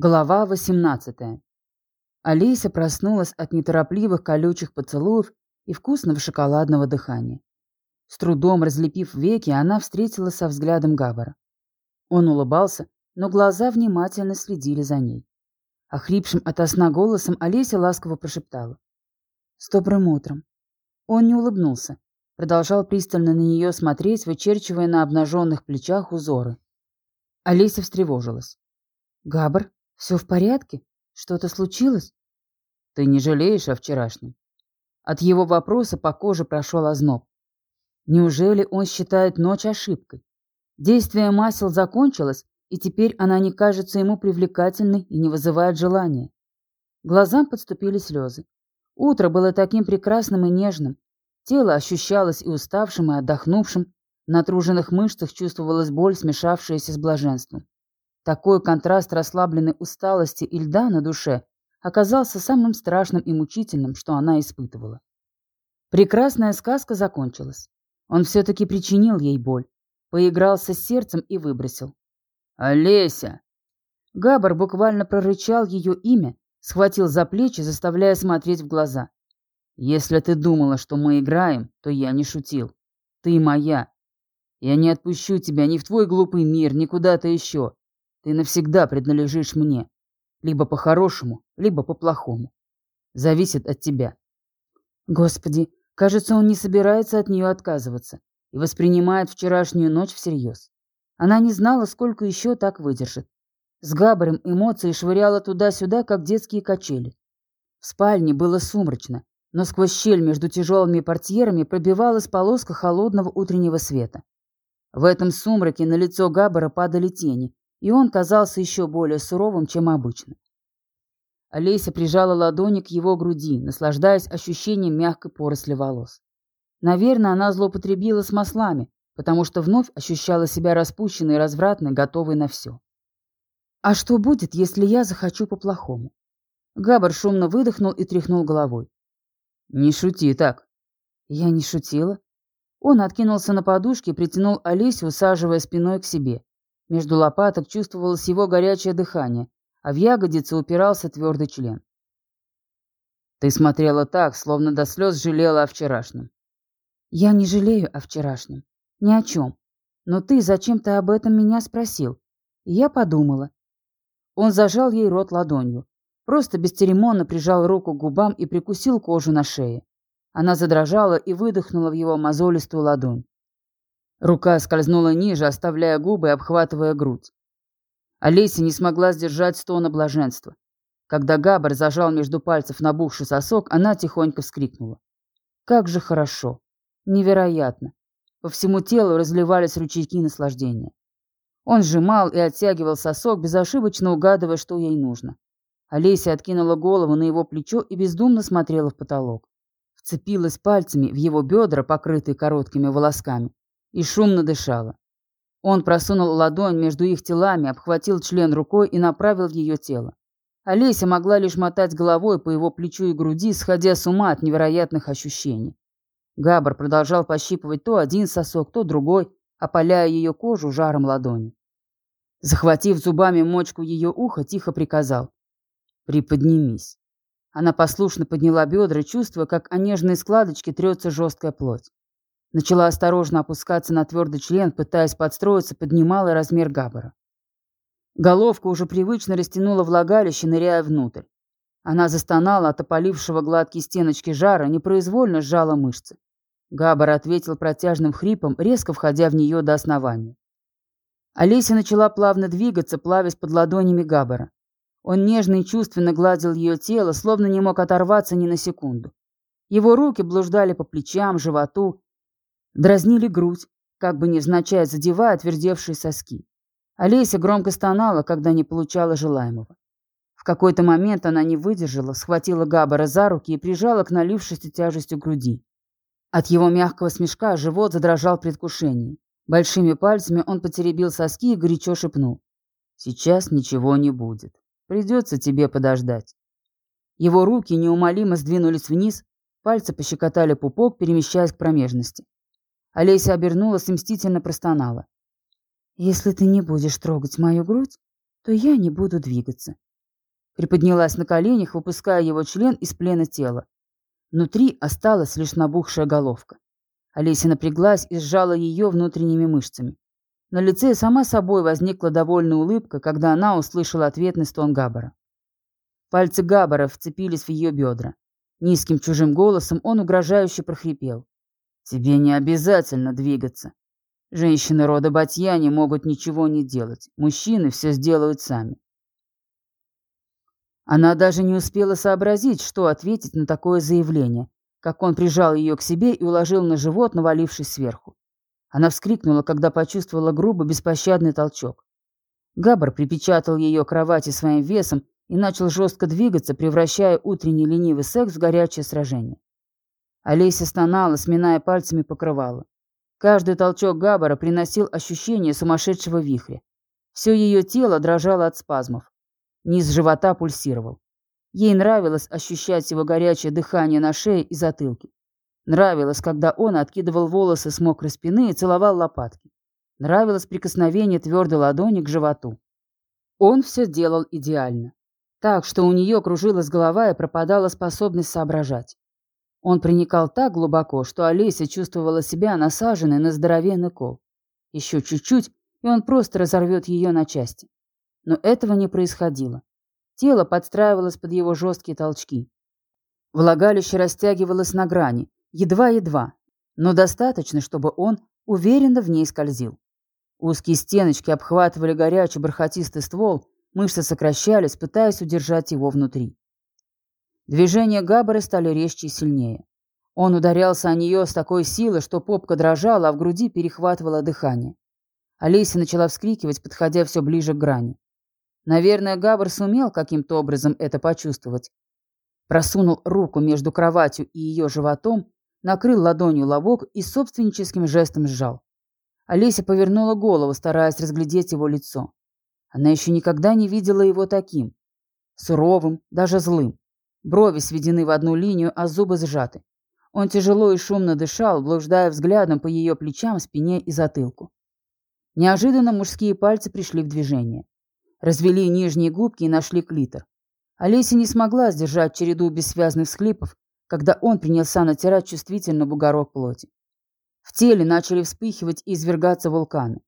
Глава 18. Алиса проснулась от неторопливых колючих поцелуев и вкусного шоколадного дыхания. С трудом разлепив веки, она встретила со взглядом Габбара. Он улыбался, но глаза внимательно следили за ней. Охрипшим от сна голосом Олеся ласково прошептала. «С добрым утром». Он не улыбнулся, продолжал пристально на нее смотреть, вычерчивая на обнаженных плечах узоры. Олеся встревожилась. «Габр?» Все в порядке? Что-то случилось? Ты не жалеешь о вчерашнем? От его вопроса по коже прошел озноб. Неужели он считает ночь ошибкой? Действие масел закончилось, и теперь она не кажется ему привлекательной и не вызывает желания. Глазам подступили слезы. Утро было таким прекрасным и нежным. Тело ощущалось и уставшим, и отдохнувшим. В натруженных мышцах чувствовалась боль, смешавшаяся с блаженством. Такой контраст расслабленной усталости и льда на душе оказался самым страшным и мучительным, что она испытывала. Прекрасная сказка закончилась. Он все-таки причинил ей боль, поигрался с сердцем и выбросил. «Олеся!» Габар буквально прорычал ее имя, схватил за плечи, заставляя смотреть в глаза. «Если ты думала, что мы играем, то я не шутил. Ты моя. Я не отпущу тебя ни в твой глупый мир, ни куда-то еще. Ты навсегда принадлежишь мне. Либо по-хорошему, либо по-плохому. Зависит от тебя. Господи, кажется, он не собирается от нее отказываться и воспринимает вчерашнюю ночь всерьез. Она не знала, сколько еще так выдержит. С Габарем эмоции швыряла туда-сюда, как детские качели. В спальне было сумрачно, но сквозь щель между тяжелыми портьерами пробивалась полоска холодного утреннего света. В этом сумраке на лицо Габбара падали тени, и он казался еще более суровым, чем обычно. Олеся прижала ладони к его груди, наслаждаясь ощущением мягкой поросли волос. Наверное, она злоупотребила с маслами, потому что вновь ощущала себя распущенной и развратной, готовой на все. «А что будет, если я захочу по-плохому?» Габар шумно выдохнул и тряхнул головой. «Не шути так». Я не шутила. Он откинулся на подушке и притянул Олесю, усаживая спиной к себе. Между лопаток чувствовалось его горячее дыхание, а в ягодице упирался твердый член. Ты смотрела так, словно до слез жалела о вчерашнем. Я не жалею о вчерашнем. Ни о чем. Но ты зачем-то об этом меня спросил. И я подумала. Он зажал ей рот ладонью. Просто бесцеремонно прижал руку к губам и прикусил кожу на шее. Она задрожала и выдохнула в его мозолистую ладонь. Рука скользнула ниже, оставляя губы и обхватывая грудь. Олеся не смогла сдержать стона блаженства. Когда Габар зажал между пальцев набухший сосок, она тихонько вскрикнула. Как же хорошо! Невероятно! По всему телу разливались ручейки наслаждения. Он сжимал и оттягивал сосок, безошибочно угадывая, что ей нужно. Олеся откинула голову на его плечо и бездумно смотрела в потолок. Вцепилась пальцами в его бедра, покрытые короткими волосками, и шумно дышала. Он просунул ладонь между их телами, обхватил член рукой и направил ее тело. Олеся могла лишь мотать головой по его плечу и груди, сходя с ума от невероятных ощущений. Габр продолжал пощипывать то один сосок, то другой, опаляя ее кожу жаром ладони. Захватив зубами мочку ее уха, тихо приказал. «Приподнимись». Она послушно подняла бедра, чувствуя, как о нежные складочки трется жесткая плоть. Начала осторожно опускаться на твердый член, пытаясь подстроиться под немалый размер габара. Головка уже привычно растянула влагалище, ныряя внутрь. Она застонала от опалившего гладкие стеночки жара, непроизвольно сжала мышцы. Габар ответил протяжным хрипом, резко входя в нее до основания. Олеся начала плавно двигаться, плавясь под ладонями Габара. Он нежно и чувственно гладил ее тело, словно не мог оторваться ни на секунду. Его руки блуждали по плечам, животу, Дразнили грудь, как бы невзначай задевая отвердевшие соски. Олеся громко стонала, когда не получала желаемого. В какой-то момент она не выдержала, схватила Габбара за руки и прижала к налившейся тяжестью груди. От его мягкого смешка живот задрожал в предвкушении. Большими пальцами он потеребил соски и горячо шепнул. «Сейчас ничего не будет. Придется тебе подождать». Его руки неумолимо сдвинулись вниз, пальцы пощекотали пупок, перемещаясь к промежности. Олеся обернулась и мстительно простонала. «Если ты не будешь трогать мою грудь, то я не буду двигаться. Приподнялась на коленях, выпуская его член из плена тела. Внутри осталась лишь набухшая головка. Олеся напряглась и сжала ее внутренними мышцами. На лице сама собой возникла довольная улыбка, когда она услышала ответный стон Габбара. Пальцы Габбара вцепились в ее бедра. Низким чужим голосом он угрожающе прохрипел. «Тебе не обязательно двигаться. Женщины рода Батьяни могут ничего не делать. Мужчины все сделают сами». Она даже не успела сообразить, что ответить на такое заявление, как он прижал ее к себе и уложил на живот, навалившись сверху. Она вскрикнула, когда почувствовала грубо беспощадный толчок. Габар припечатал ее к кровати своим весом и начал жестко двигаться, превращая утренний ленивый секс в горячее сражение. Олеся стонала, сминая пальцами покрывало. Каждый толчок Габбара приносил ощущение сумасшедшего вихря. Все ее тело дрожало от спазмов. Низ живота пульсировал. Ей нравилось ощущать его горячее дыхание на шее и затылке. Нравилось, когда он откидывал волосы с мокрой спины и целовал лопатки. Нравилось прикосновение твердой ладони к животу. Он все делал идеально. Так, что у нее кружилась голова и пропадала способность соображать. Он проникал так глубоко, что Олеся чувствовала себя насаженной на здоровенный кол. Еще чуть-чуть, и он просто разорвет ее на части. Но этого не происходило. Тело подстраивалось под его жесткие толчки. Влагалище растягивалось на грани, едва-едва, но достаточно, чтобы он уверенно в ней скользил. Узкие стеночки обхватывали горячий бархатистый ствол, мышцы сокращались, пытаясь удержать его внутри. Движения Габбара стали резче и сильнее. Он ударялся о нее с такой силой, что попка дрожала, а в груди перехватывало дыхание. Олеся начала вскрикивать, подходя все ближе к грани. Наверное, Габр сумел каким-то образом это почувствовать. Просунул руку между кроватью и ее животом, накрыл ладонью лобок и собственническим жестом сжал. Олеся повернула голову, стараясь разглядеть его лицо. Она еще никогда не видела его таким. Суровым, даже злым. Брови сведены в одну линию, а зубы сжаты. Он тяжело и шумно дышал, блуждая взглядом по ее плечам, спине и затылку. Неожиданно мужские пальцы пришли в движение. Развели нижние губки и нашли клитор. Олеся не смогла сдержать череду бессвязных всхлипов, когда он принялся натирать чувствительно бугорок плоти. В теле начали вспыхивать и извергаться вулканы.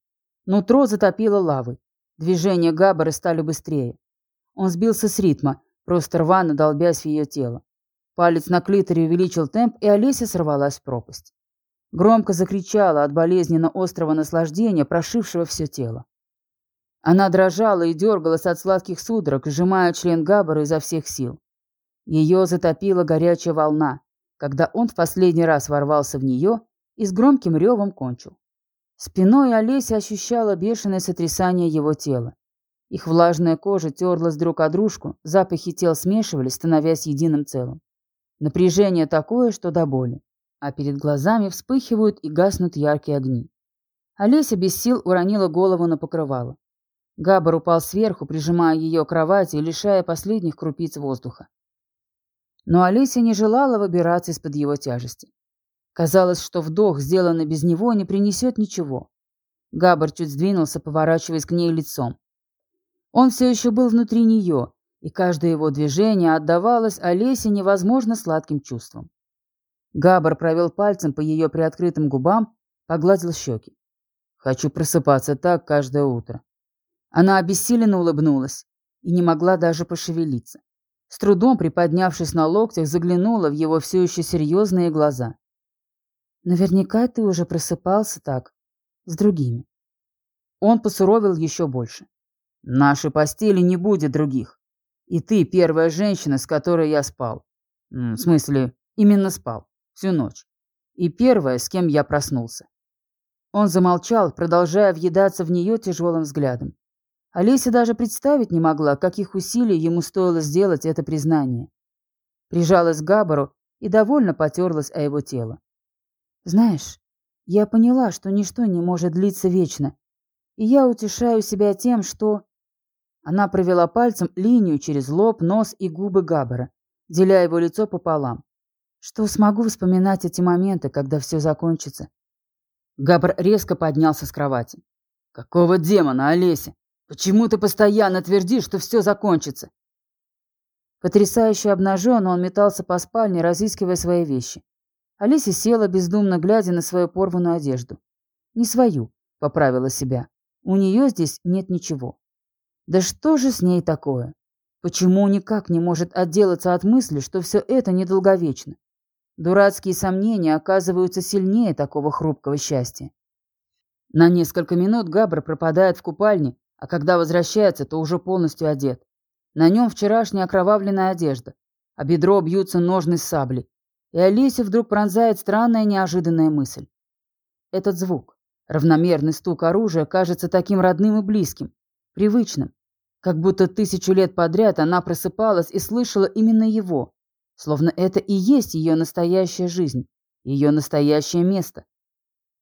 Нутро затопило лавой. Движения Габбара стали быстрее. Он сбился с ритма, просто рвано долбясь в ее тело. Палец на клиторе увеличил темп, и Олеся сорвалась в пропасть. Громко закричала от болезненно острого наслаждения, прошившего все тело. Она дрожала и дергалась от сладких судорог, сжимая член Габбара изо всех сил. Ее затопила горячая волна, когда он в последний раз ворвался в нее и с громким ревом кончил. Спиной Олеся ощущала бешеное сотрясание его тела. Их влажная кожа терлась друг о дружку, запахи тел смешивались, становясь единым целым. Напряжение такое, что до боли. А перед глазами вспыхивают и гаснут яркие огни. Олеся без сил уронила голову на покрывало. Габар упал сверху, прижимая ее к кровати и лишая последних крупиц воздуха. Но Олеся не желала выбираться из-под его тяжести. Казалось, что вдох, сделанный без него, не принесет ничего. Габар чуть сдвинулся, поворачиваясь к ней лицом. Он все еще был внутри нее, и каждое его движение отдавалось Олесе невозможно сладким чувством. Габар провел пальцем по ее приоткрытым губам, погладил щеки. «Хочу просыпаться так каждое утро». Она обессиленно улыбнулась и не могла даже пошевелиться. С трудом приподнявшись на локтях, заглянула в его все еще серьезные глаза. Наверняка ты уже просыпался так, с другими. Он посуровил еще больше. Нашей постели не будет других. И ты первая женщина, с которой я спал. В смысле, именно спал. Всю ночь. И первая, с кем я проснулся. Он замолчал, продолжая въедаться в нее тяжелым взглядом. Олеся даже представить не могла, каких усилий ему стоило сделать это признание. Прижалась к Габару и довольно потерлась о его тело. Знаешь, я поняла, что ничто не может длиться вечно, и я утешаю себя тем, что... Она провела пальцем линию через лоб, нос и губы Габбара, деля его лицо пополам. Что смогу вспоминать эти моменты, когда все закончится. Габр резко поднялся с кровати. «Какого демона, Олеся? Почему ты постоянно твердишь, что все закончится?» Потрясающе обнаженно он метался по спальне, разыскивая свои вещи. Алиса села, бездумно глядя на свою порванную одежду. «Не свою», — поправила себя. «У нее здесь нет ничего». «Да что же с ней такое? Почему никак не может отделаться от мысли, что все это недолговечно? Дурацкие сомнения оказываются сильнее такого хрупкого счастья. На несколько минут Габр пропадает в купальне, а когда возвращается, то уже полностью одет. На нем вчерашняя окровавленная одежда, а бедро бьются ножны с саблей. И Алисе вдруг пронзает странная неожиданная мысль. Этот звук, равномерный стук оружия, кажется таким родным и близким, привычным, как будто тысячу лет подряд она просыпалась и слышала именно его, словно это и есть ее настоящая жизнь, ее настоящее место.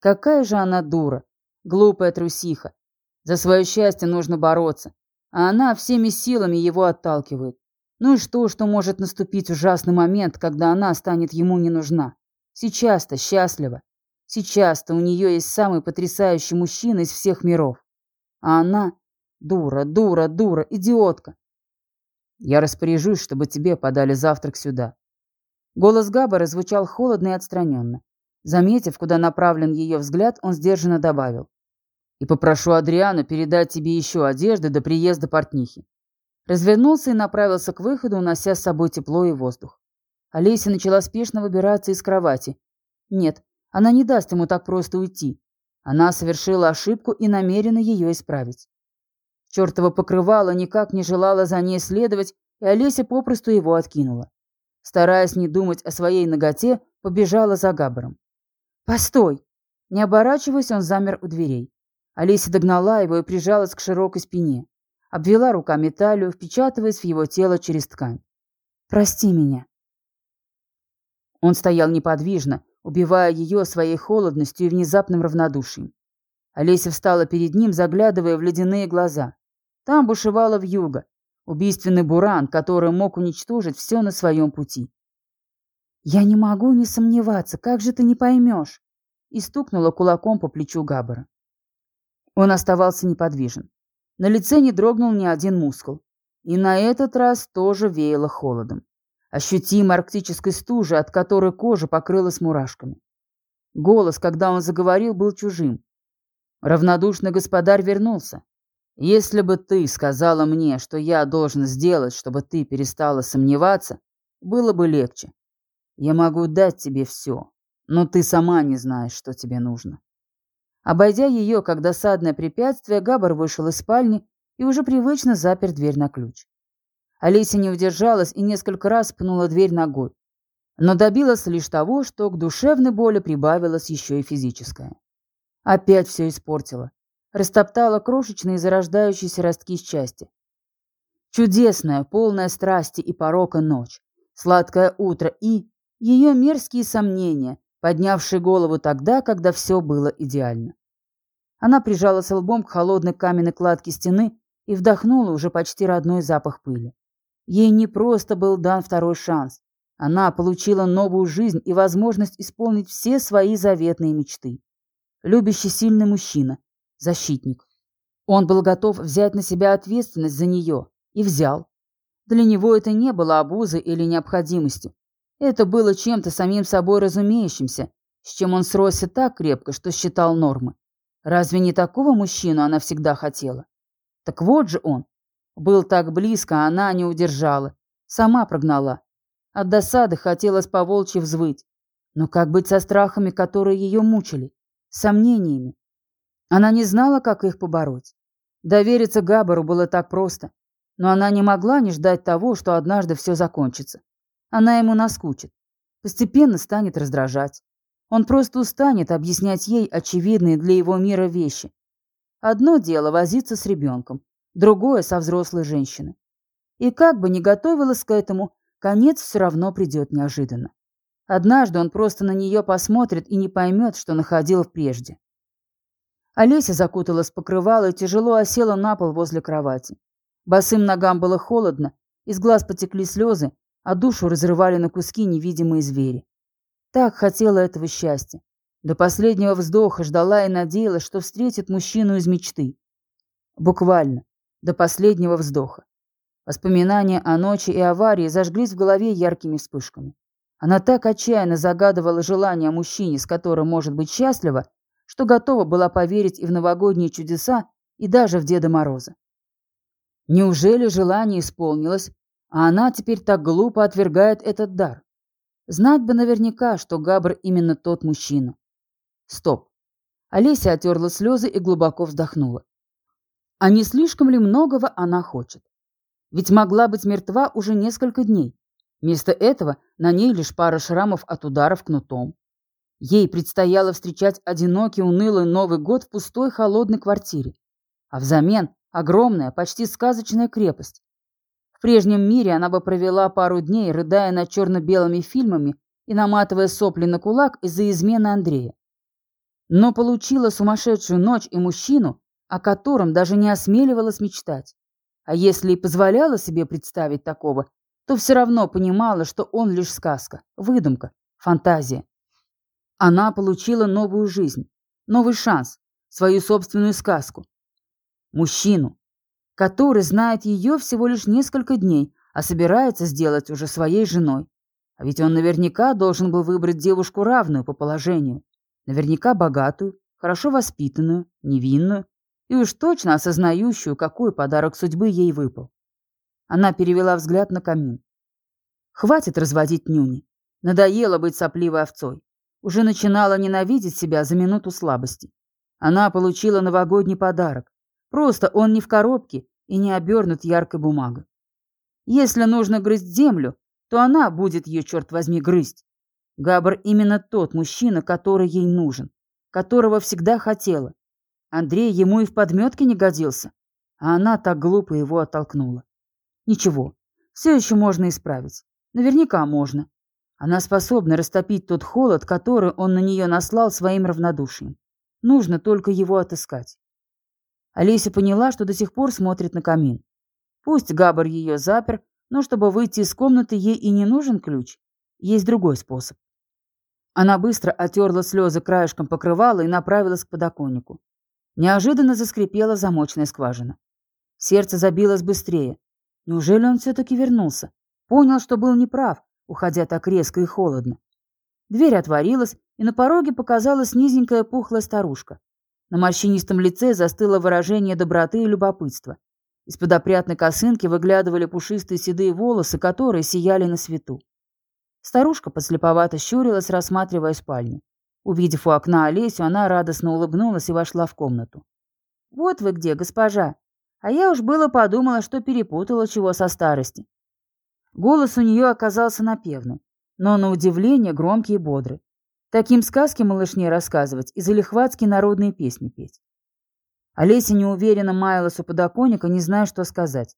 Какая же она дура, глупая трусиха. За свое счастье нужно бороться, а она всеми силами его отталкивает. Ну и что, что может наступить ужасный момент, когда она станет ему не нужна? Сейчас-то счастлива. Сейчас-то у нее есть самый потрясающий мужчина из всех миров. А она дура, дура, дура, идиотка. Я распоряжусь, чтобы тебе подали завтрак сюда. Голос Габбара звучал холодно и отстраненно. Заметив, куда направлен ее взгляд, он сдержанно добавил. И попрошу Адриану передать тебе еще одежды до приезда портнихи. Развернулся и направился к выходу, унося с собой тепло и воздух. Олеся начала спешно выбираться из кровати. Нет, она не даст ему так просто уйти. Она совершила ошибку и намерена ее исправить. Чертова покрывало никак не желала за ней следовать, и Олеся попросту его откинула. Стараясь не думать о своей ноготе, побежала за Габаром. «Постой!» Не оборачиваясь, он замер у дверей. Олеся догнала его и прижалась к широкой спине. Обвела руками талию, впечатываясь в его тело через ткань. «Прости меня». Он стоял неподвижно, убивая ее своей холодностью и внезапным равнодушием. Олеся встала перед ним, заглядывая в ледяные глаза. Там бушевала вьюга, убийственный буран, который мог уничтожить все на своем пути. «Я не могу не сомневаться, как же ты не поймешь?» и стукнула кулаком по плечу Габбара. Он оставался неподвижен. На лице не дрогнул ни один мускул. И на этот раз тоже веяло холодом. Ощутимой арктической стужи, от которой кожа покрылась мурашками. Голос, когда он заговорил, был чужим. Равнодушный господарь вернулся. «Если бы ты сказала мне, что я должен сделать, чтобы ты перестала сомневаться, было бы легче. Я могу дать тебе все, но ты сама не знаешь, что тебе нужно». Обойдя ее, как досадное препятствие, Габар вышел из спальни и уже привычно запер дверь на ключ. Олеся не удержалась и несколько раз пнула дверь ногой. Но добилась лишь того, что к душевной боли прибавилось еще и физическое. Опять все испортила. Растоптала крошечные зарождающиеся ростки счастья. Чудесная, полная страсти и порока ночь. Сладкое утро и... Ее мерзкие сомнения, поднявшие голову тогда, когда все было идеально. Она прижалась лбом к холодной каменной кладке стены и вдохнула уже почти родной запах пыли. Ей не просто был дан второй шанс. Она получила новую жизнь и возможность исполнить все свои заветные мечты. Любящий сильный мужчина, защитник. Он был готов взять на себя ответственность за нее. И взял. Для него это не было обузой или необходимостью. Это было чем-то самим собой разумеющимся, с чем он сросся так крепко, что считал нормы. Разве не такого мужчину она всегда хотела? Так вот же он. Был так близко, а она не удержала. Сама прогнала. От досады хотелось по волчьи взвыть. Но как быть со страхами, которые ее мучили? Сомнениями? Она не знала, как их побороть. Довериться Габару было так просто. Но она не могла не ждать того, что однажды все закончится. Она ему наскучит. Постепенно станет раздражать. Он просто устанет объяснять ей очевидные для его мира вещи. Одно дело возиться с ребенком, другое со взрослой женщиной. И как бы ни готовилась к этому, конец все равно придет неожиданно. Однажды он просто на нее посмотрит и не поймет, что находил прежде. Олеся закуталась в покрывало и тяжело осела на пол возле кровати. Босым ногам было холодно, из глаз потекли слезы, а душу разрывали на куски невидимые звери. Так хотела этого счастья. До последнего вздоха ждала и надеялась, что встретит мужчину из мечты. Буквально, до последнего вздоха. Воспоминания о ночи и аварии зажглись в голове яркими вспышками. Она так отчаянно загадывала желание мужчине, с которым может быть счастлива, что готова была поверить и в новогодние чудеса, и даже в Деда Мороза. Неужели желание исполнилось, а она теперь так глупо отвергает этот дар? Знать бы наверняка, что Габр именно тот мужчина. Стоп. Олеся отерла слезы и глубоко вздохнула. А не слишком ли многого она хочет? Ведь могла быть мертва уже несколько дней. Вместо этого на ней лишь пара шрамов от ударов кнутом. Ей предстояло встречать одинокий, унылый Новый год в пустой, холодной квартире. А взамен огромная, почти сказочная крепость. В прежнем мире она бы провела пару дней, рыдая над черно-белыми фильмами и наматывая сопли на кулак из-за измены Андрея. Но получила сумасшедшую ночь и мужчину, о котором даже не осмеливалась мечтать. А если и позволяла себе представить такого, то все равно понимала, что он лишь сказка, выдумка, фантазия. Она получила новую жизнь, новый шанс, свою собственную сказку. Мужчину, который знает ее всего лишь несколько дней, а собирается сделать уже своей женой. А ведь он наверняка должен был выбрать девушку равную по положению. Наверняка богатую, хорошо воспитанную, невинную и уж точно осознающую, какой подарок судьбы ей выпал. Она перевела взгляд на камин. Хватит разводить нюни. Надоело быть сопливой овцой уже начинала ненавидеть себя за минуту слабости. Она получила новогодний подарок. Просто он не в коробке и не обернут яркой бумагой. Если нужно грызть землю, то она будет ее, черт возьми, грызть. Габр именно тот мужчина, который ей нужен, которого всегда хотела. Андрей ему и в подметке не годился, а она так глупо его оттолкнула. Ничего, все еще можно исправить. Наверняка можно. Она способна растопить тот холод, который он на нее наслал своим равнодушием. Нужно только его отыскать. Олеся поняла, что до сих пор смотрит на камин. Пусть Габар ее запер, но чтобы выйти из комнаты, ей и не нужен ключ. Есть другой способ. Она быстро отерла слезы краешком покрывала и направилась к подоконнику. Неожиданно заскрипела замочная скважина. Сердце забилось быстрее. Неужели он все-таки вернулся? Понял, что был неправ, уходя так резко и холодно. Дверь отворилась, и на пороге показалась низенькая пухлая старушка. На морщинистом лице застыло выражение доброты и любопытства. Из-под опрятной косынки выглядывали пушистые седые волосы, которые сияли на свету. Старушка подслеповато щурилась, рассматривая спальню. Увидев у окна Олесю, она радостно улыбнулась и вошла в комнату. «Вот вы где, госпожа! А я уж было подумала, что перепутала чего со старости. Голос у нее оказался напевным, но на удивление громкий и бодрый. Таким сказки малышне рассказывать и залихватски народные песни петь. Олеся неуверенно маялась у подоконника, не зная, что сказать.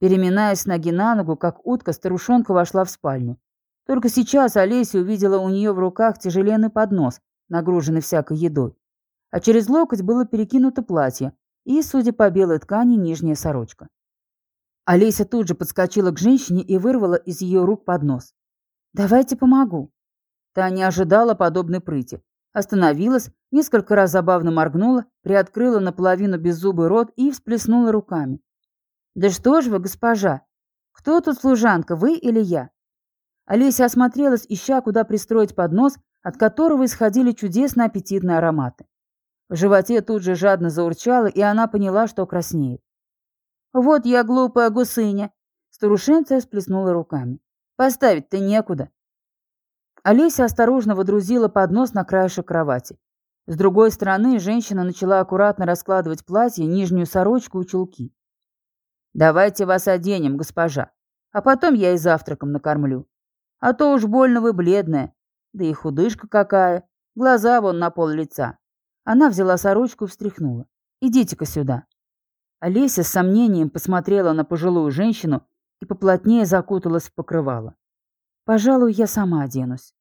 Переминаясь ноги на ногу, как утка, старушонка вошла в спальню. Только сейчас Олеся увидела у нее в руках тяжеленный поднос, нагруженный всякой едой. А через локоть было перекинуто платье и, судя по белой ткани, нижняя сорочка. Олеся тут же подскочила к женщине и вырвала из ее рук поднос. «Давайте помогу». Та не ожидала подобной прыти. Остановилась, несколько раз забавно моргнула, приоткрыла наполовину беззубый рот и всплеснула руками. «Да что ж вы, госпожа! Кто тут служанка, вы или я?» Олеся осмотрелась, ища, куда пристроить поднос, от которого исходили чудесно аппетитные ароматы. В животе тут же жадно заурчало, и она поняла, что краснеет. «Вот я глупая гусыня!» Старушенция сплеснула руками. «Поставить-то некуда!» Олеся осторожно водрузила поднос на краешек кровати. С другой стороны женщина начала аккуратно раскладывать платье, нижнюю сорочку и чулки. «Давайте вас оденем, госпожа, а потом я и завтраком накормлю. А то уж больно вы бледная, да и худышка какая, глаза вон на пол лица». Она взяла сорочку и встряхнула. «Идите-ка сюда». Олеся с сомнением посмотрела на пожилую женщину и поплотнее закуталась в покрывало. «Пожалуй, я сама оденусь».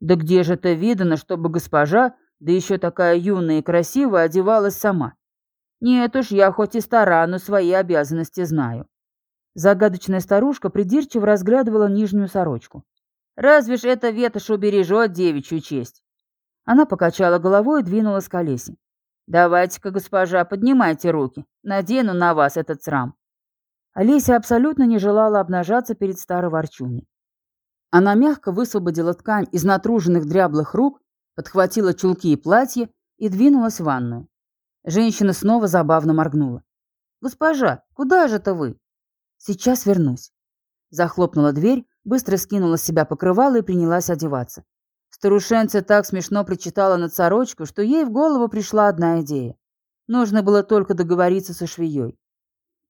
«Да где же это видано, чтобы госпожа, да еще такая юная и красивая, одевалась сама? Нет уж, я хоть и стара, но свои обязанности знаю». Загадочная старушка придирчиво разглядывала нижнюю сорочку. «Разве ж эта ветошь убережет девичью честь?» Она покачала головой и двинулась к Олесе. «Давайте-ка, госпожа, поднимайте руки. Надену на вас этот срам». Олеся абсолютно не желала обнажаться перед старой ворчуней. Она мягко высвободила ткань из натруженных дряблых рук, подхватила чулки и платье и двинулась в ванную. Женщина снова забавно моргнула. «Госпожа, куда же-то вы?» «Сейчас вернусь». Захлопнула дверь, быстро скинула с себя покрывало и принялась одеваться. Старушенция так смешно прочитала над сорочку, что ей в голову пришла одна идея. Нужно было только договориться со швеей.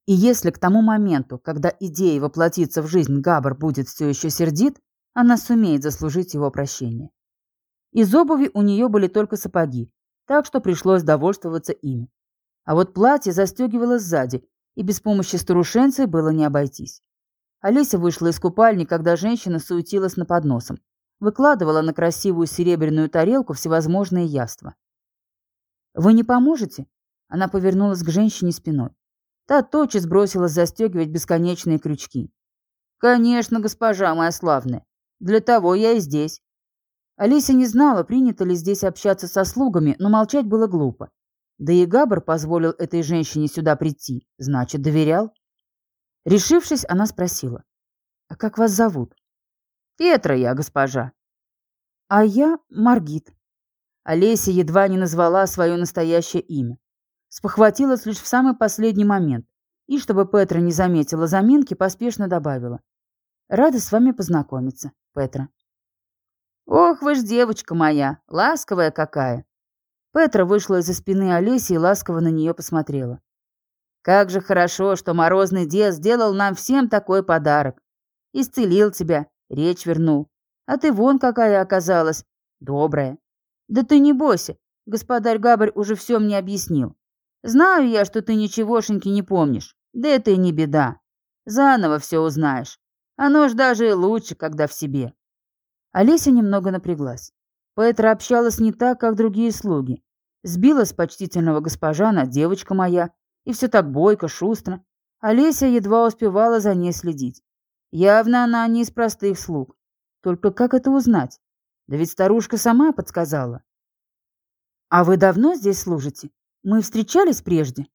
И если к тому моменту, когда идея воплотится в жизнь, Габр будет все еще сердит, она сумеет заслужить его прощение. Из обуви у нее были только сапоги, так что пришлось довольствоваться ими. А вот платье застегивалось сзади, и без помощи старушенцы было не обойтись. Олеся вышла из купальни, когда женщина суетилась на подносом выкладывала на красивую серебряную тарелку всевозможные яства. «Вы не поможете?» Она повернулась к женщине спиной. Та тотчас бросилась застегивать бесконечные крючки. «Конечно, госпожа моя славная. Для того я и здесь». Алися не знала, принято ли здесь общаться со слугами, но молчать было глупо. Да и Габр позволил этой женщине сюда прийти, значит, доверял. Решившись, она спросила. «А как вас зовут?» Петра я, госпожа. А я Маргит. Олеся едва не назвала свое настоящее имя. Спохватилась лишь в самый последний момент. И, чтобы Петра не заметила заминки, поспешно добавила. Рада с вами познакомиться, Петра. Ох вы ж девочка моя, ласковая какая. Петра вышла из-за спины Олеси и ласково на нее посмотрела. Как же хорошо, что морозный дед сделал нам всем такой подарок. Исцелил тебя, Речь вернул. А ты вон какая оказалась. Добрая. Да ты не бойся. Господарь Габарь уже все мне объяснил. Знаю я, что ты ничегошеньки не помнишь. Да это и не беда. Заново все узнаешь. Оно ж даже лучше, когда в себе. Олеся немного напряглась. Петра общалась не так, как другие слуги. Сбила с почтительного госпожа на девочка моя. И все так бойко, шустро. Олеся едва успевала за ней следить. Явно она не из простых слуг. Только как это узнать? Да ведь старушка сама подсказала. А вы давно здесь служите? Мы встречались прежде?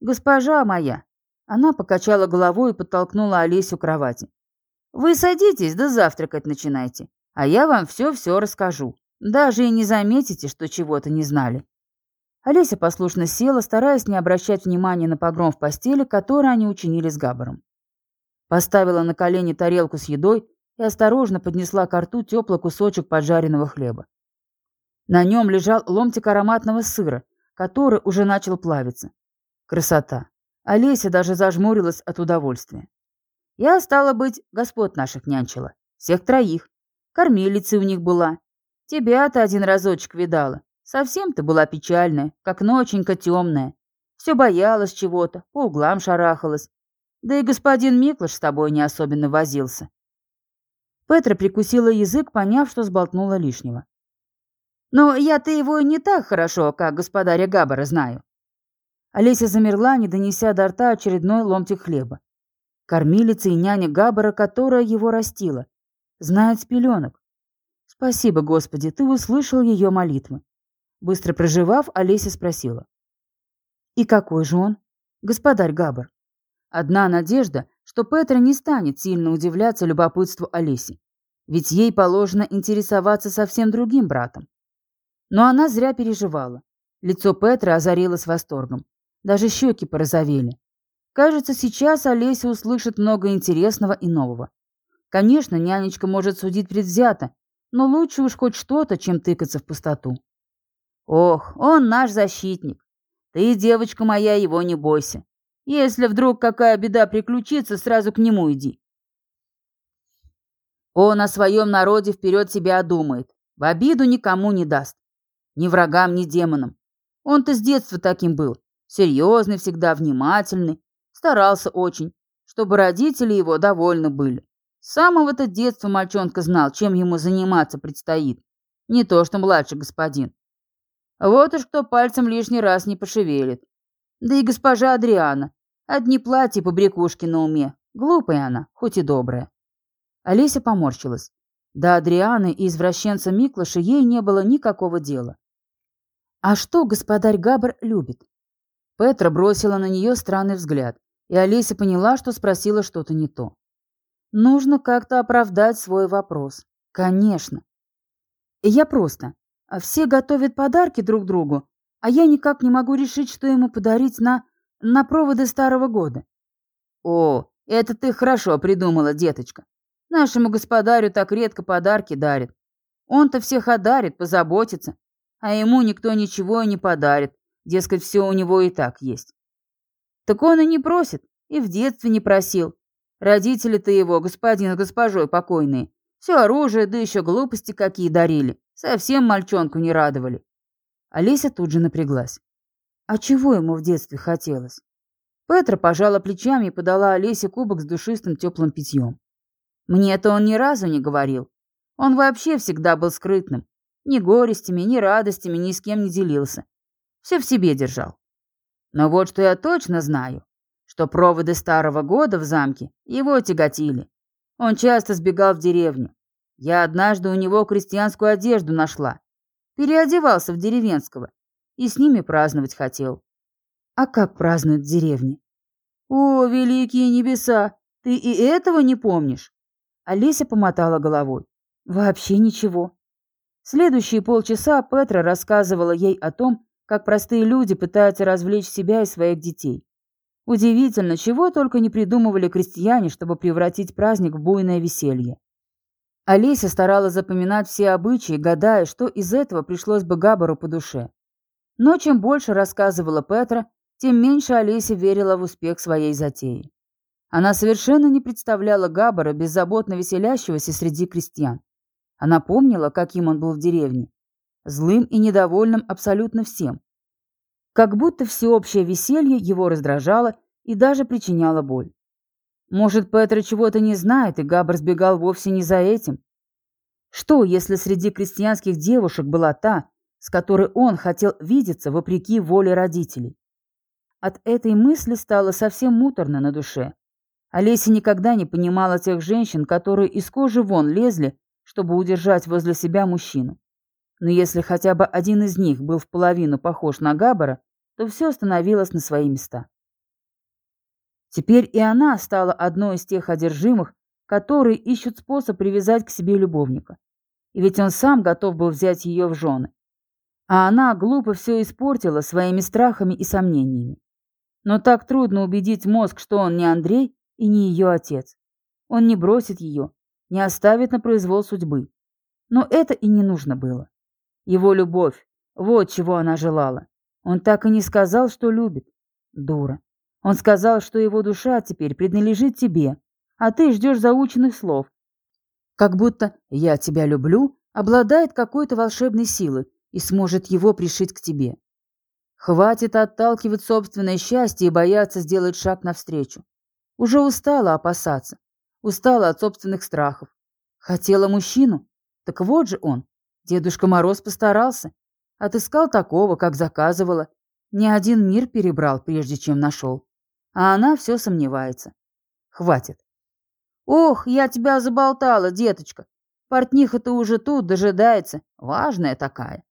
Госпожа моя. Она покачала головой и подтолкнула Олесю к кровати. Вы садитесь, да завтракать начинайте, а я вам все-все расскажу. Даже и не заметите, что чего-то не знали. Олеся послушно села, стараясь не обращать внимания на погром в постели, который они учинили с Габаром. Поставила на колени тарелку с едой и осторожно поднесла к рту теплый кусочек поджаренного хлеба. На нем лежал ломтик ароматного сыра, который уже начал плавиться. Красота. Олеся даже зажмурилась от удовольствия. Я, стала быть, господ наших нянчила. Всех троих. Кормилицей у них была. Тебя-то один разочек видала. Совсем ты была печальная, как ноченька темная. Все боялась чего-то, по углам шарахалась, да и господин Миклыш с тобой не особенно возился. Петра прикусила язык, поняв, что сболтнула лишнего. «Но я-то его не так хорошо, как господаря Габбара знаю». Олеся замерла, не донеся до рта очередной ломтик хлеба. Кормилица и няня Габбара, которая его растила. Знает с пеленок. «Спасибо, Господи, ты услышал ее молитвы». Быстро проживав, Олеся спросила. «И какой же он, господарь Габбар?» Одна надежда, что Петра не станет сильно удивляться любопытству Олеси, ведь ей положено интересоваться совсем другим братом. Но она зря переживала. Лицо Петра озарилось восторгом. Даже щеки порозовели. Кажется, сейчас Олеся услышит много интересного и нового. Конечно, нянечка может судить предвзято, но лучше уж хоть что-то, чем тыкаться в пустоту. Ох, он наш защитник. Ты, девочка моя, его не бойся. Если вдруг какая беда приключится, сразу к нему иди. Он о своем народе вперед себя думает, в обиду никому не даст. Ни врагам, ни демонам. Он-то с детства таким был. Серьезный всегда, внимательный. Старался очень, чтобы родители его довольны были. С самого-то детства мальчонка знал, чем ему заниматься предстоит. Не то что младший господин. Вот уж кто пальцем лишний раз не пошевелит. Да и госпожа Адриана. Одни платья по брякушке на уме. Глупая она, хоть и добрая. Олеся поморщилась. До Адрианы и извращенца Миклыша ей не было никакого дела. А что господарь Габр любит? Петра бросила на нее странный взгляд, и Олеся поняла, что спросила что-то не то. Нужно как-то оправдать свой вопрос. Конечно. Я просто. А все готовят подарки друг другу, а я никак не могу решить, что ему подарить на... на проводы Старого года. О, это ты хорошо придумала, деточка. Нашему господарю так редко подарки дарит. Он-то всех одарит, позаботится, а ему никто ничего и не подарит, дескать, все у него и так есть. Так он и не просит, и в детстве не просил. Родители-то его, господин с госпожой покойные, все оружие, да еще глупости какие дарили. Совсем мальчонку не радовали. Олеся тут же напряглась. А чего ему в детстве хотелось? Петра пожала плечами и подала Олесе кубок с душистым теплым питьем. Мне это он ни разу не говорил. Он вообще всегда был скрытным. Ни горестями, ни радостями ни с кем не делился. Все в себе держал. Но вот что я точно знаю, что проводы старого года в замке его тяготили. Он часто сбегал в деревню. Я однажды у него крестьянскую одежду нашла. Переодевался в деревенского и с ними праздновать хотел. А как празднуют в деревне? О, великие небеса, ты и этого не помнишь? Олеся помотала головой. Вообще ничего. Следующие полчаса Петра рассказывала ей о том, как простые люди пытаются развлечь себя и своих детей. Удивительно, чего только не придумывали крестьяне, чтобы превратить праздник в буйное веселье. Олеся старалась запоминать все обычаи, гадая, что из этого пришлось бы Габару по душе. Но чем больше рассказывала Петра, тем меньше Олеся верила в успех своей затеи. Она совершенно не представляла Габара беззаботно веселящегося среди крестьян. Она помнила, каким он был в деревне. Злым и недовольным абсолютно всем. Как будто всеобщее веселье его раздражало и даже причиняло боль. Может, Петра чего-то не знает, и Габр сбегал вовсе не за этим? Что, если среди крестьянских девушек была та, с которой он хотел видеться вопреки воле родителей? От этой мысли стало совсем муторно на душе. Олеся никогда не понимала тех женщин, которые из кожи вон лезли, чтобы удержать возле себя мужчину. Но если хотя бы один из них был в половину похож на Габбара, то все становилось на свои места. Теперь и она стала одной из тех одержимых, которые ищут способ привязать к себе любовника. И ведь он сам готов был взять ее в жены. А она глупо все испортила своими страхами и сомнениями. Но так трудно убедить мозг, что он не Андрей и не ее отец. Он не бросит ее, не оставит на произвол судьбы. Но это и не нужно было. Его любовь, вот чего она желала. Он так и не сказал, что любит. Дура. Он сказал, что его душа теперь принадлежит тебе, а ты ждешь заученных слов. Как будто «я тебя люблю» обладает какой-то волшебной силой и сможет его пришить к тебе. Хватит отталкивать собственное счастье и бояться сделать шаг навстречу. Уже устала опасаться. Устала от собственных страхов. Хотела мужчину? Так вот же он. Дедушка Мороз постарался. Отыскал такого, как заказывала. Ни один мир перебрал, прежде чем нашел. А она все сомневается. Хватит. Ох, я тебя заболтала, деточка. Портниха-то уже тут дожидается. Важная такая.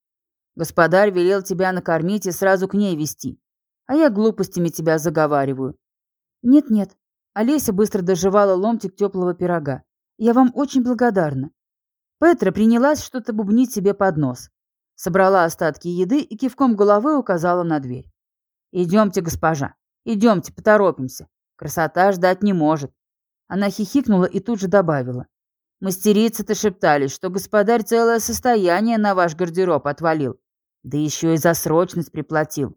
Господарь велел тебя накормить и сразу к ней вести. А я глупостями тебя заговариваю. Нет-нет. Олеся быстро доживала ломтик теплого пирога. Я вам очень благодарна. Петра принялась что-то бубнить себе под нос. Собрала остатки еды и кивком головы указала на дверь. «Идемте, госпожа, идемте, поторопимся. Красота ждать не может». Она хихикнула и тут же добавила. «Мастерицы-то шептались, что господарь целое состояние на ваш гардероб отвалил. Да еще и за срочность приплатил.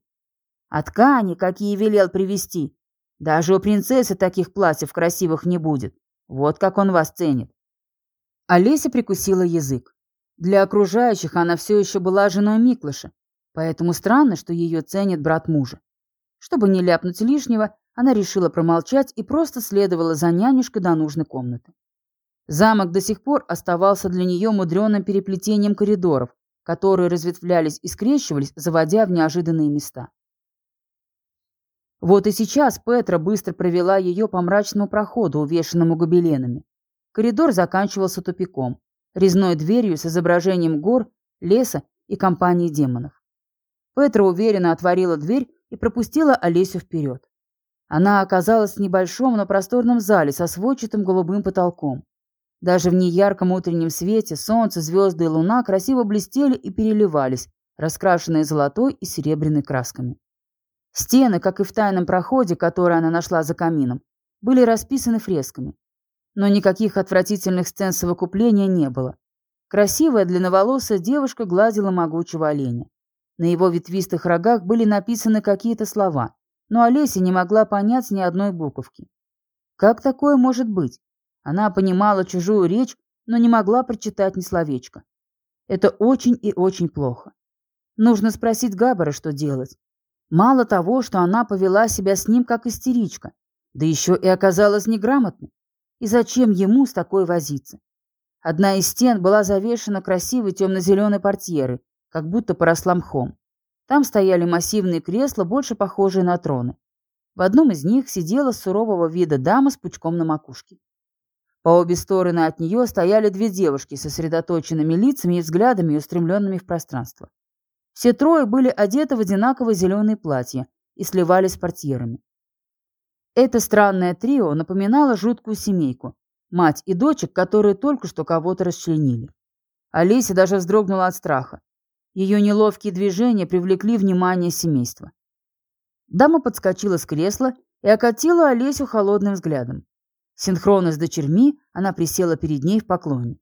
А ткани, какие велел привезти. Даже у принцессы таких платьев красивых не будет. Вот как он вас ценит. Олеся прикусила язык. Для окружающих она все еще была женой Миклыша, поэтому странно, что ее ценит брат мужа. Чтобы не ляпнуть лишнего, она решила промолчать и просто следовала за нянюшкой до нужной комнаты. Замок до сих пор оставался для нее мудреным переплетением коридоров, которые разветвлялись и скрещивались, заводя в неожиданные места. Вот и сейчас Петра быстро провела ее по мрачному проходу, увешанному гобеленами. Коридор заканчивался тупиком, резной дверью с изображением гор, леса и компании демонов. Петра уверенно отворила дверь и пропустила Олесю вперед. Она оказалась в небольшом, но просторном зале со сводчатым голубым потолком. Даже в неярком утреннем свете солнце, звезды и луна красиво блестели и переливались, раскрашенные золотой и серебряной красками. Стены, как и в тайном проходе, который она нашла за камином, были расписаны фресками. Но никаких отвратительных сцен совокупления не было. Красивая длинноволосая девушка гладила могучего оленя. На его ветвистых рогах были написаны какие-то слова, но Олеся не могла понять ни одной буковки. Как такое может быть? Она понимала чужую речь, но не могла прочитать ни словечка. Это очень и очень плохо. Нужно спросить Габбара, что делать. Мало того, что она повела себя с ним как истеричка, да еще и оказалась неграмотной. И зачем ему с такой возиться? Одна из стен была завешена красивой темно-зеленой портьерой, как будто поросла мхом. Там стояли массивные кресла, больше похожие на троны. В одном из них сидела сурового вида дама с пучком на макушке. По обе стороны от нее стояли две девушки с сосредоточенными лицами и взглядами, устремленными в пространство. Все трое были одеты в одинаковые зеленые платья и сливались с портьерами. Это странное трио напоминало жуткую семейку, мать и дочек, которые только что кого-то расчленили. Олеся даже вздрогнула от страха. Ее неловкие движения привлекли внимание семейства. Дама подскочила с кресла и окатила Олесю холодным взглядом. Синхронно с дочерьми она присела перед ней в поклоне.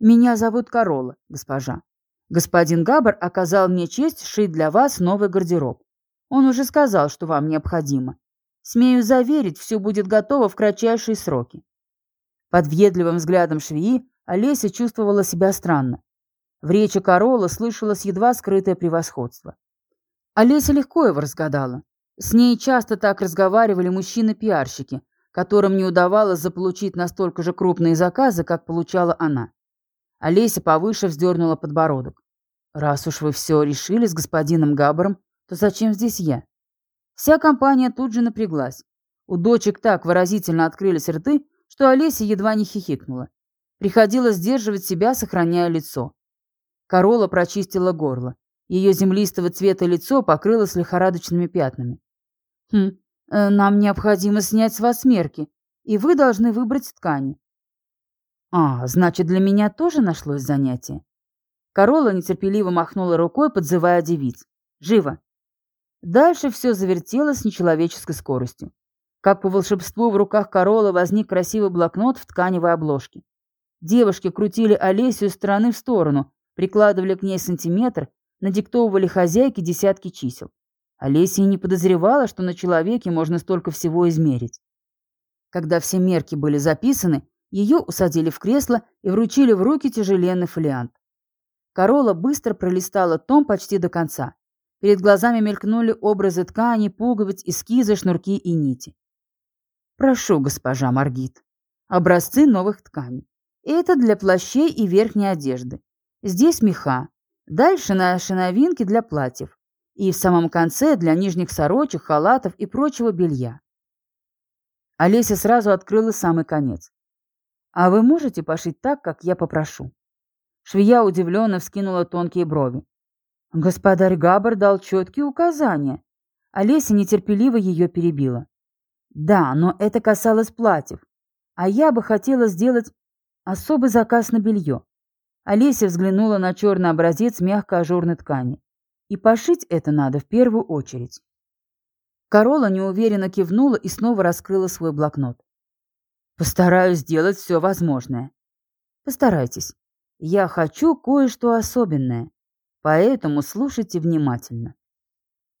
«Меня зовут Корола, госпожа. Господин Габар оказал мне честь шить для вас новый гардероб. Он уже сказал, что вам необходимо. Смею заверить, все будет готово в кратчайшие сроки». Под въедливым взглядом швеи Олеся чувствовала себя странно. В речи Корола слышалось едва скрытое превосходство. Олеся легко его разгадала. С ней часто так разговаривали мужчины-пиарщики, которым не удавалось заполучить настолько же крупные заказы, как получала она. Олеся повыше вздернула подбородок. «Раз уж вы все решили с господином Габаром, то зачем здесь я?» Вся компания тут же напряглась. У дочек так выразительно открылись рты, что Олеся едва не хихикнула. Приходилось сдерживать себя, сохраняя лицо. Корола прочистила горло. Ее землистого цвета лицо покрылось лихорадочными пятнами. «Хм, нам необходимо снять с вас мерки, и вы должны выбрать ткани». «А, значит, для меня тоже нашлось занятие?» Корола нетерпеливо махнула рукой, подзывая девиц. «Живо!» Дальше все завертелось с нечеловеческой скоростью. Как по волшебству в руках Корола возник красивый блокнот в тканевой обложке. Девушки крутили Олесю из стороны в сторону, прикладывали к ней сантиметр, надиктовывали хозяйке десятки чисел. Олеся и не подозревала, что на человеке можно столько всего измерить. Когда все мерки были записаны, ее усадили в кресло и вручили в руки тяжеленный фолиант. Корола быстро пролистала том почти до конца. Перед глазами мелькнули образы ткани, пуговиц, эскизы, шнурки и нити. «Прошу, госпожа Маргит, образцы новых тканей. Это для плащей и верхней одежды. Здесь меха. Дальше наши новинки для платьев. И в самом конце для нижних сорочек, халатов и прочего белья. Олеся сразу открыла самый конец. «А вы можете пошить так, как я попрошу?» Швея удивленно вскинула тонкие брови. Господарь Габар дал четкие указания. Олеся нетерпеливо ее перебила. «Да, но это касалось платьев. А я бы хотела сделать особый заказ на белье. Олеся взглянула на черный образец мягкой ажурной ткани. И пошить это надо в первую очередь. Корола неуверенно кивнула и снова раскрыла свой блокнот. «Постараюсь сделать все возможное». «Постарайтесь. Я хочу кое-что особенное, поэтому слушайте внимательно».